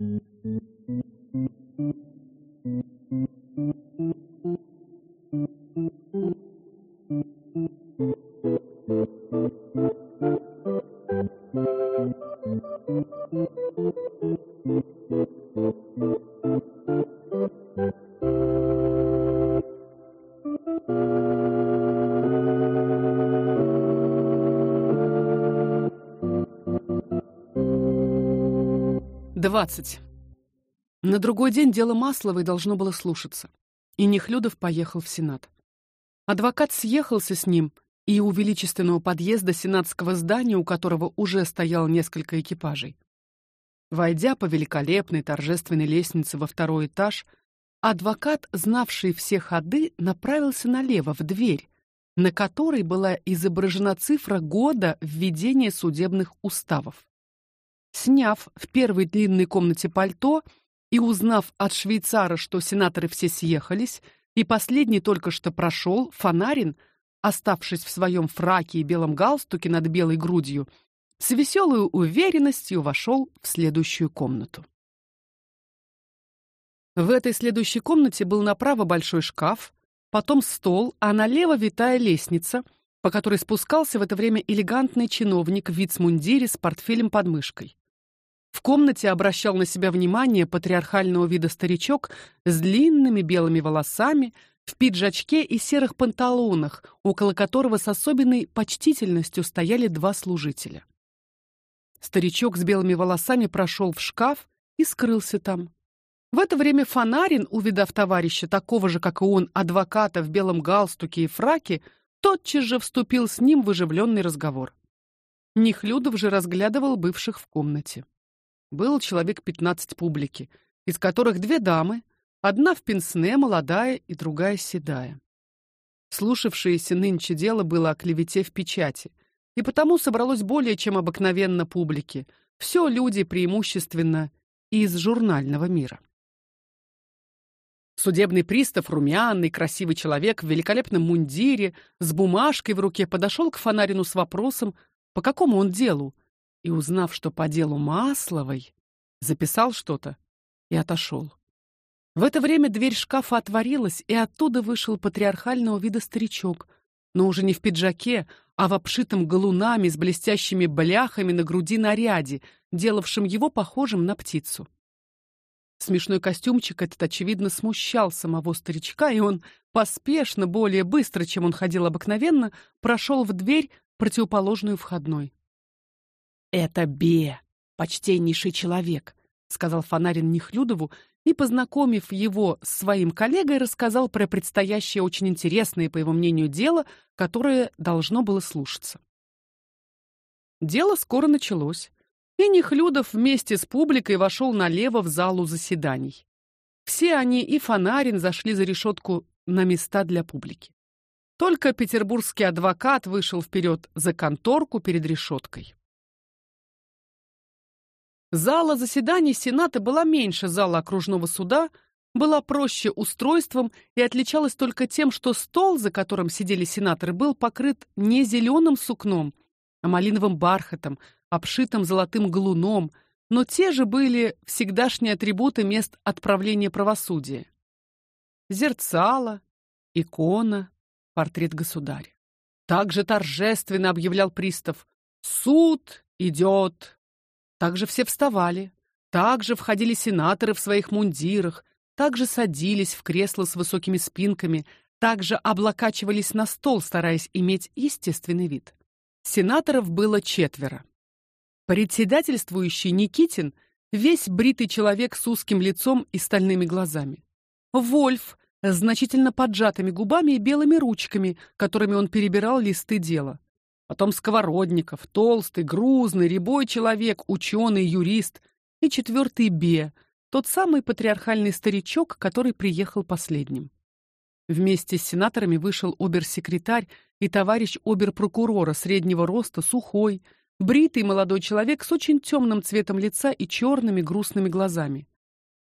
Thank you. 20. На другой день дело Масловой должно было слушаться, и Нехлюдов поехал в Сенат. Адвокат съехался с ним, и у величественного подъезда сенатского здания, у которого уже стояло несколько экипажей. Войдя по великолепной торжественной лестнице во второй этаж, адвокат, знавший все ходы, направился налево в дверь, на которой была изображена цифра года введения судебных уставов. Сняв в первой длинной комнате пальто и узнав от швейцара, что сенаторы все съехались, и последний только что прошел, Фонарин, оставшись в своем фраке и белом галстуке над белой грудью, с веселой уверенностью вошел в следующую комнату. В этой следующей комнате был направо большой шкаф, потом стол, а налево витая лестница, по которой спускался в это время элегантный чиновник в вицмундире с портфелем под мышкой. В комнате обращал на себя внимание патриархального вида старичок с длинными белыми волосами, в пиджачке и серых панталонах, около которого с особенной почтительностью стояли два служителя. Старичок с белыми волосами прошел в шкаф и скрылся там. В это время Фонарин, увидав товарища такого же, как и он, адвоката в белом галстуке и фраке, тотчас же вступил с ним в оживленный разговор. Нехлюдов же разглядывал бывших в комнате. Было человек пятнадцать публики, из которых две дамы, одна в пенсне, молодая, и другая седая. Слушавшееся нынче дело было о клевете в печати, и потому собралось более чем обыкновенно публики. Все люди преимущественно из журнального мира. Судебный пристав, румяный, красивый человек в великолепном мундире, с бумажкой в руке, подошел к Фонарину с вопросом, по какому он делу, и, узнав, что по делу Масловой, записал что-то и отошел. В это время дверь шкафа отворилась, и оттуда вышел патриархального вида старичок, но уже не в пиджаке, а в обшитом галунами с блестящими бляхами на груди наряде, делавшем его похожим на птицу. Смешной костюмчик этот очевидно смущал самого старичка, и он поспешно, более быстро, чем он ходил обыкновенно, прошел в дверь, противоположную входной. Это Бе, почтеннейший человек, сказал Фонарин Нехлюдову и, познакомив его с своим коллегой, рассказал про предстоящее очень интересное, по его мнению, дело, которое должно было слушаться. Дело скоро началось, и Нехлюдов вместе с публикой вошел налево в залу заседаний. Все они и Фонарин зашли за решетку на места для публики. Только петербургский адвокат вышел вперед за конторку перед решеткой. Зала заседаний Сената была меньше зала окружного суда, была проще устройством и отличалась только тем, что стол, за которым сидели сенаторы, был покрыт не зеленым сукном, а малиновым бархатом, обшитым золотым галуном, но те же были всегдашние атрибуты мест отправления правосудия. Зерцало, икона, портрет государя. Также торжественно объявлял пристав: "Суд идет также все вставали, также входили сенаторы в своих мундирах, также садились в кресла с высокими спинками, также облокачивались на стол, стараясь иметь естественный вид. Сенаторов было четверо. Председательствующий Никитин, весь бритый человек с узким лицом и стальными глазами. Вольф с значительно поджатыми губами и белыми ручками, которыми он перебирал листы дела. Потом Сковородников, толстый, грузный, рябой человек, ученый, юрист, и четвертый Бе, тот самый патриархальный старичок, который приехал последним. Вместе с сенаторами вышел обер-секретарь и товарищ обер-прокурора среднего роста, сухой, бритый молодой человек с очень темным цветом лица и черными грустными глазами.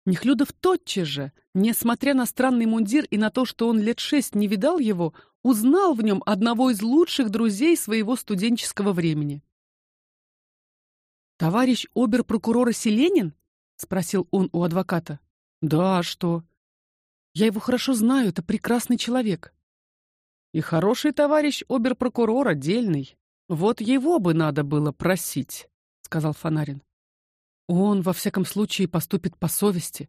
Нехлюдов тотчас же, несмотря на странный мундир и на то, что он лет шесть не видал его, узнал в нем одного из лучших друзей своего студенческого времени. Товарищ обер-прокурора Селенин? спросил он у адвоката. Да, а что? Я его хорошо знаю, это прекрасный человек. И хороший товарищ оберпрокурор отдельный. Вот его бы надо было просить, сказал Фонарин. Он во всяком случае поступит по совести,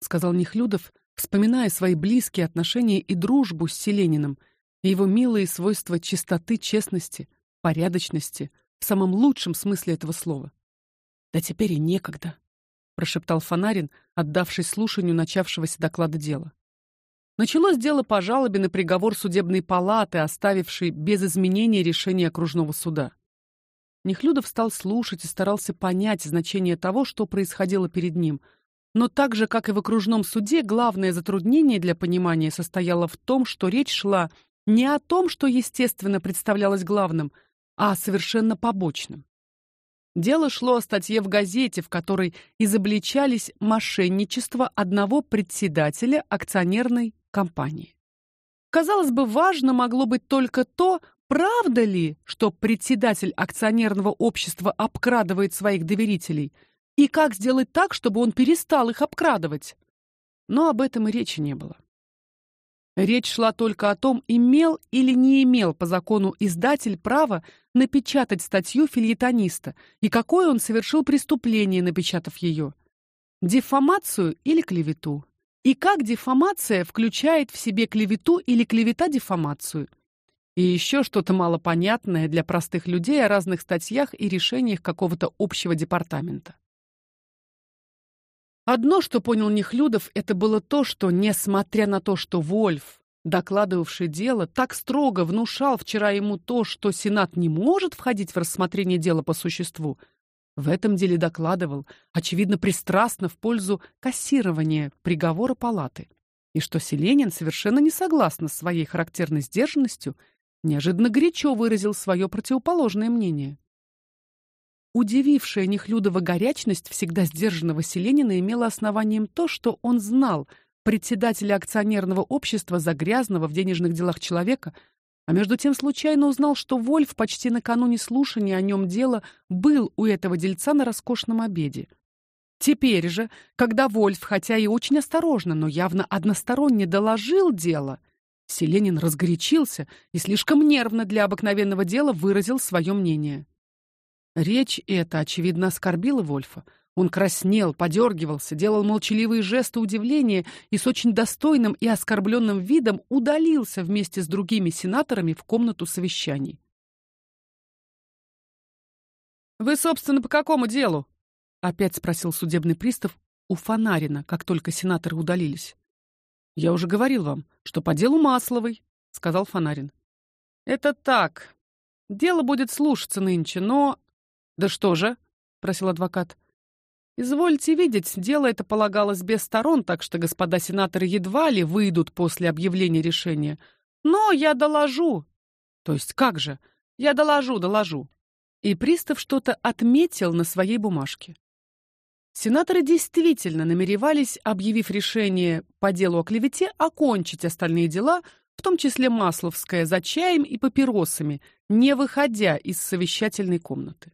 сказал Нехлюдов, вспоминая свои близкие отношения и дружбу с Селениным, и его милые свойства чистоты, честности, порядочности в самом лучшем смысле этого слова. Да теперь и некогда, прошептал Фонарин, отдавшись слушанию начавшегося доклада дела. Началось дело по жалобе на приговор судебной палаты, оставившей без изменений решение окружного суда. Нехлюдов стал слушать и старался понять значение того, что происходило перед ним. Но так же, как и в окружном суде, главное затруднение для понимания состояло в том, что речь шла не о том, что естественно представлялось главным, а о совершенно побочном. Дело шло о статье в газете, в которой изобличались мошенничество одного председателя акционерной компании. Казалось бы, важно могло быть только то, правда ли, что председатель акционерного общества обкрадывает своих доверителей, и как сделать так, чтобы он перестал их обкрадывать. Но об этом и речи не было. Речь шла только о том, имел или не имел по закону издатель право напечатать статью фельетониста и какое он совершил преступление, напечатав ее: дефамацию или клевету и как дефамация включает в себе клевету или клевета дефамацию. И еще что-то малопонятное для простых людей о разных статьях и решениях какого-то общего департамента. Одно, что понял Нехлюдов, это было то, что несмотря на то, что Вольф, докладывавший дело, так строго внушал вчера ему то, что Сенат не может входить в рассмотрение дела по существу, в этом деле докладывал, очевидно, пристрастно в пользу кассирования приговора палаты, и что Селенин совершенно не согласно с своей характерной сдержанностью, неожиданно горячо выразил свое противоположное мнение. Удивившая Нехлюдова горячность всегда сдержанного Селенина имела основанием то, что он знал председателя акционерного общества за грязного в денежных делах человека, а между тем случайно узнал, что Вольф почти накануне слушания о нем дела был у этого дельца на роскошном обеде. Теперь же, когда Вольф, хотя и очень осторожно, но явно односторонне доложил дело, Селенин разгорячился и слишком нервно для обыкновенного дела выразил свое мнение. Речь эта очевидно оскорбила Вольфа. Он краснел, подергивался, делал молчаливые жесты удивления и с очень достойным и оскорбленным видом удалился вместе с другими сенаторами в комнату совещаний. Вы, собственно, по какому делу? опять спросил судебный пристав у Фонарина, как только сенаторы удалились. Я уже говорил вам, что по делу Масловой, сказал Фонарин. Это так. Дело будет слушаться нынче, но Да что же? спросил адвокат. Извольте видеть, дело это полагалось без сторон, так что господа сенаторы едва ли выйдут после объявления решения. Но я доложу. То есть как же? Я доложу, доложу. И пристав что-то отметил на своей бумажке. Сенаторы действительно намеревались, объявив решение по делу о клевете, окончить остальные дела, в том числе Масловское, за чаем и папиросами, не выходя из совещательной комнаты.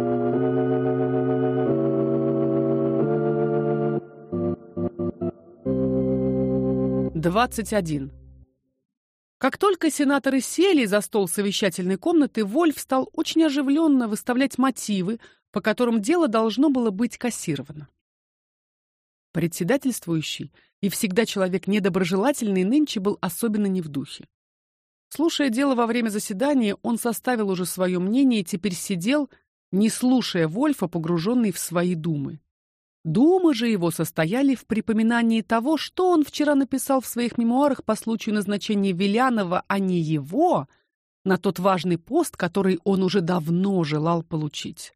21. Как только сенаторы сели за стол совещательной комнаты, Вольф стал очень оживленно выставлять мотивы, по которым дело должно было быть кассировано. Председательствующий и всегда человек недоброжелательный нынче был особенно не в духе. Слушая дело во время заседания, он составил уже свое мнение и теперь сидел, не слушая Вольфа, погруженный в свои думы. Думы же его состояли в припоминании того, что он вчера написал в своих мемуарах по случаю назначения Вилянова, а не его, на тот важный пост, который он уже давно желал получить.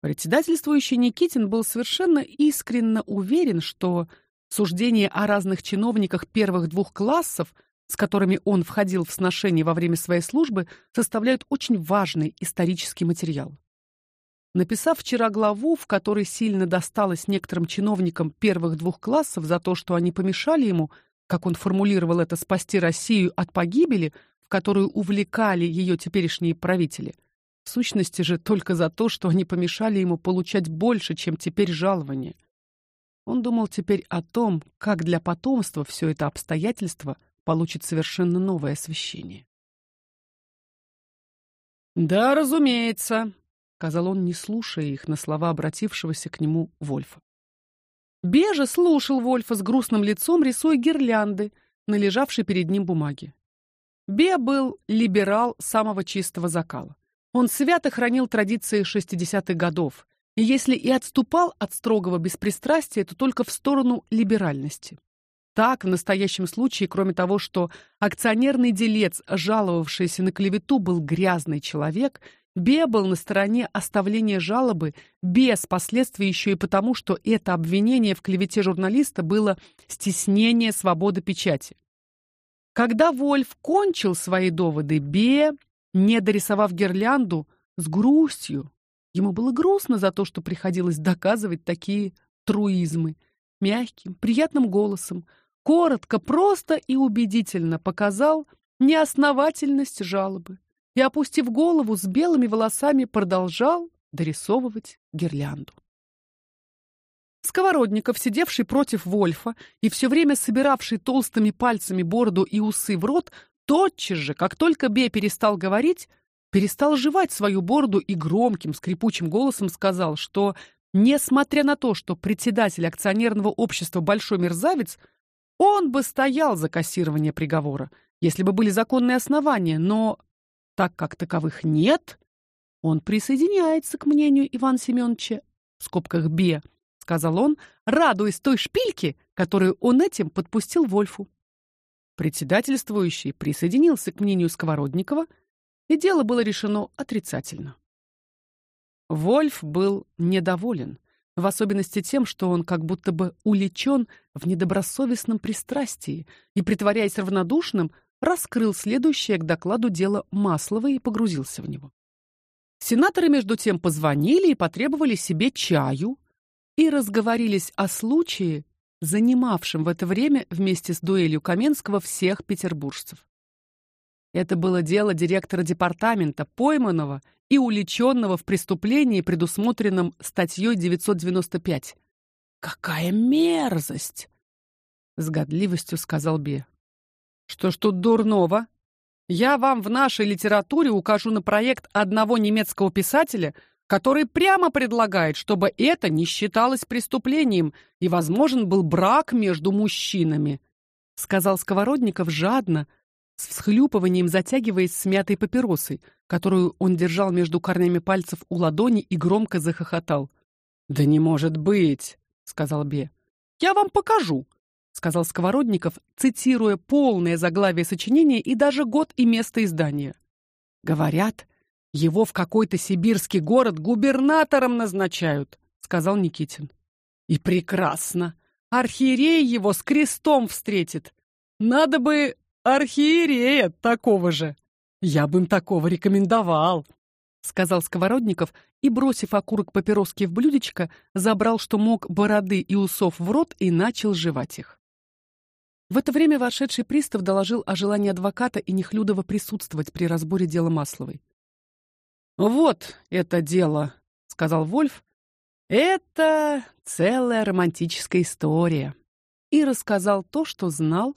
Председательствующий Никитин был совершенно искренне уверен, что суждение о разных чиновниках первых двух классов с которыми он входил в сношение во время своей службы, составляют очень важный исторический материал. Написав вчера главу, в которой сильно досталось некоторым чиновникам первых двух классов за то, что они помешали ему, как он формулировал это, спасти Россию от погибели, в которую увлекали ее теперешние правители, в сущности же только за то, что они помешали ему получать больше, чем теперь жалование. Он думал теперь о том, как для потомства все это обстоятельство получит совершенно новое освещение. Да, разумеется, сказал он, не слушая их на слова обратившегося к нему Вольфа. Бежа слушал Вольфа с грустным лицом, рисуя гирлянды на лежавшей перед ним бумаге. Бе был либерал самого чистого закала. Он свято хранил традиции шестидесятых годов, и если и отступал от строгого беспристрастия, то только в сторону либеральности. Так, в настоящем случае, кроме того, что акционерный делец, жаловавшийся на клевету, был грязный человек, Бе был на стороне оставления жалобы без последствий еще и потому, что это обвинение в клевете журналиста было стеснение свободы печати. Когда Вольф кончил свои доводы, Бе, не дорисовав гирлянду, с грустью, ему было грустно за то, что приходилось доказывать такие труизмы, мягким, приятным голосом, коротко, просто и убедительно показал неосновательность жалобы и, опустив голову с белыми волосами, продолжал дорисовывать гирлянду. Сковородников, сидевший против Вольфа и все время собиравший толстыми пальцами бороду и усы в рот, тотчас же, как только Бе перестал говорить, перестал жевать свою бороду и громким скрипучим голосом сказал, что несмотря на то, что председатель акционерного общества большой мерзавец, он бы стоял за кассирование приговора, если бы были законные основания, но так как таковых нет, он присоединяется к мнению Ивана Семеновича в скобках Б, сказал он, радуясь той шпильке, которую он этим подпустил Вольфу. Председательствующий присоединился к мнению Сковородникова, и дело было решено отрицательно. Вольф был недоволен, в особенности тем, что он как будто бы уличен в недобросовестном пристрастии и притворяясь равнодушным, раскрыл следующее к докладу дело Масловой и погрузился в него. Сенаторы между тем позвонили и потребовали себе чаю и разговорились о случае, занимавшем в это время вместе с дуэлью Каменского всех петербуржцев. Это было дело директора департамента, пойманного и уличенного в преступлении, предусмотренном статьей 995. Какая мерзость, с годливостью сказал Бе. Что ж тут дурного? Я вам в нашей литературе укажу на проект одного немецкого писателя, который прямо предлагает, чтобы это не считалось преступлением и возможен был брак между мужчинами, сказал Сковородников жадно, с всхлюпыванием затягиваясь смятой папиросой, которую он держал между корнями пальцев у ладони и громко захохотал. Да не может быть, сказал Бе. Я вам покажу, сказал Сковородников, цитируя полное заглавие сочинения и даже год и место издания. Говорят, его в какой-то сибирский город губернатором назначают, сказал Никитин. И прекрасно. Архиерей его с крестом встретит. Надо бы архиерея такого же. Я бы им такого рекомендовал, сказал Сковородников и, бросив окурок папироски в блюдечко, забрал, что мог, бороды и усов в рот и начал жевать их. В это время вошедший пристав доложил о желании адвоката и Нехлюдова присутствовать при разборе дела Масловой. Вот это дело, сказал Вольф. Это целая романтическая история. И рассказал то, что знал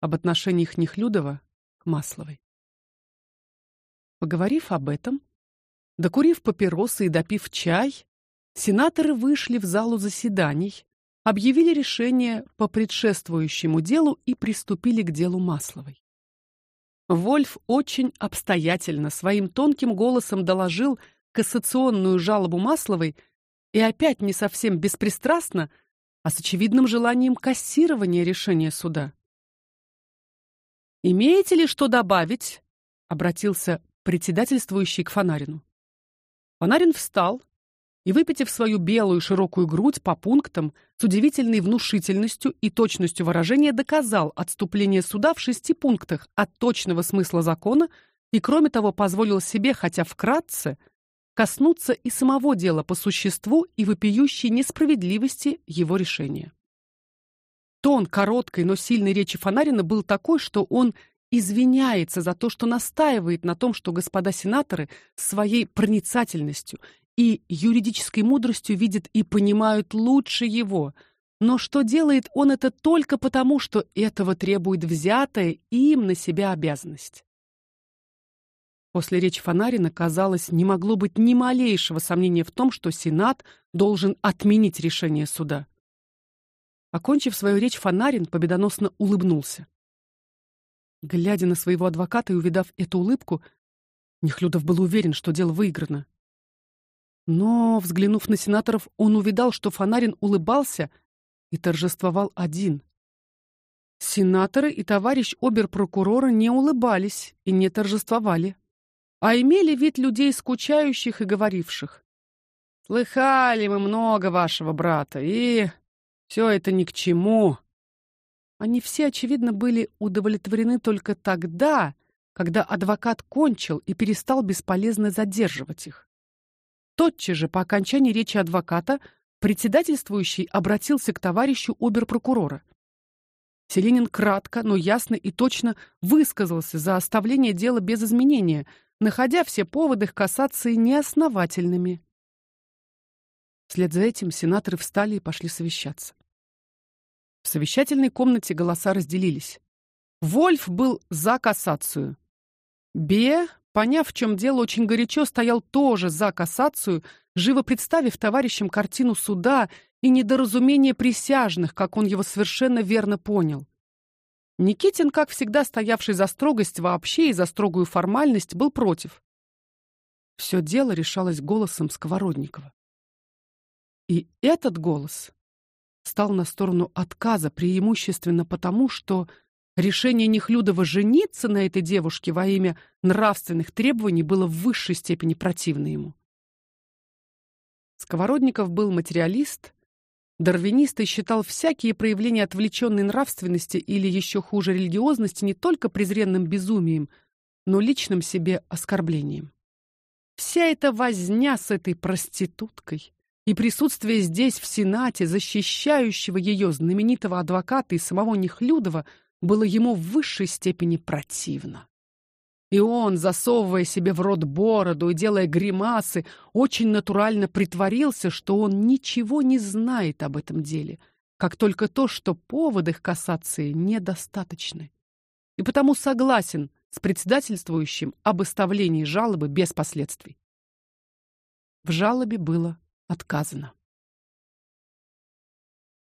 об отношениях Нехлюдова к Масловой. Поговорив об этом, докурив папиросы и допив чай, сенаторы вышли в залу заседаний, объявили решение по предшествующему делу и приступили к делу Масловой. Вольф очень обстоятельно своим тонким голосом доложил кассационную жалобу Масловой и опять не совсем беспристрастно, а с очевидным желанием кассирования решения суда. Имеете ли что добавить? обратился председательствующий к Фонарину. Фонарин встал, и, выпитив свою белую широкую грудь по пунктам, с удивительной внушительностью и точностью выражения доказал отступление суда в шести пунктах от точного смысла закона и, кроме того, позволил себе, хотя вкратце, коснуться и самого дела по существу и вопиющей несправедливости его решения. Тон короткой, но сильной речи Фонарина был такой, что он извиняется за то, что настаивает на том, что господа сенаторы своей проницательностью и юридической мудростью видят и понимают лучше его, но что делает он это только потому, что этого требует взятая им на себя обязанность. После речи Фонарина, казалось, не могло быть ни малейшего сомнения в том, что Сенат должен отменить решение суда. Окончив свою речь, Фонарин победоносно улыбнулся. Глядя на своего адвоката и увидав эту улыбку, Нехлюдов был уверен, что дело выиграно. Но, взглянув на сенаторов, он увидал, что Фонарин улыбался и торжествовал один. Сенаторы и товарищ обер-прокурора не улыбались и не торжествовали, а имели вид людей скучающих и говоривших: "Слыхали мы много вашего брата, и все это ни к чему. Они все, очевидно, были удовлетворены только тогда, когда адвокат кончил и перестал бесполезно задерживать их. Тотчас же по окончании речи адвоката председательствующий обратился к товарищу оберпрокурора. Селенин кратко, но ясно и точно высказался за оставление дела без изменения, находя все поводы к кассации неосновательными. Вслед за этим сенаторы встали и пошли совещаться. В совещательной комнате голоса разделились. Вольф был за кассацию. Бе, поняв, в чем дело, очень горячо стоял тоже за кассацию, живо представив товарищам картину суда и недоразумение присяжных, как он его совершенно верно понял. Никитин, как всегда стоявший за строгость вообще и за строгую формальность, был против. Все дело решалось голосом Сковородникова. И этот голос стал на сторону отказа преимущественно потому, что решение Нехлюдова жениться на этой девушке во имя нравственных требований было в высшей степени противно ему. Сковородников был материалист, дарвинист и считал всякие проявления отвлеченной нравственности или еще хуже религиозности не только презренным безумием, но личным себе оскорблением. Вся эта возня с этой проституткой, и присутствие здесь в Сенате защищающего ее знаменитого адвоката и самого Нехлюдова было ему в высшей степени противно. И он, засовывая себе в рот бороду и делая гримасы, очень натурально притворился, что он ничего не знает об этом деле, как только то, что поводы к кассации недостаточны. И потому согласен с председательствующим об оставлении жалобы без последствий. В жалобе было отказано.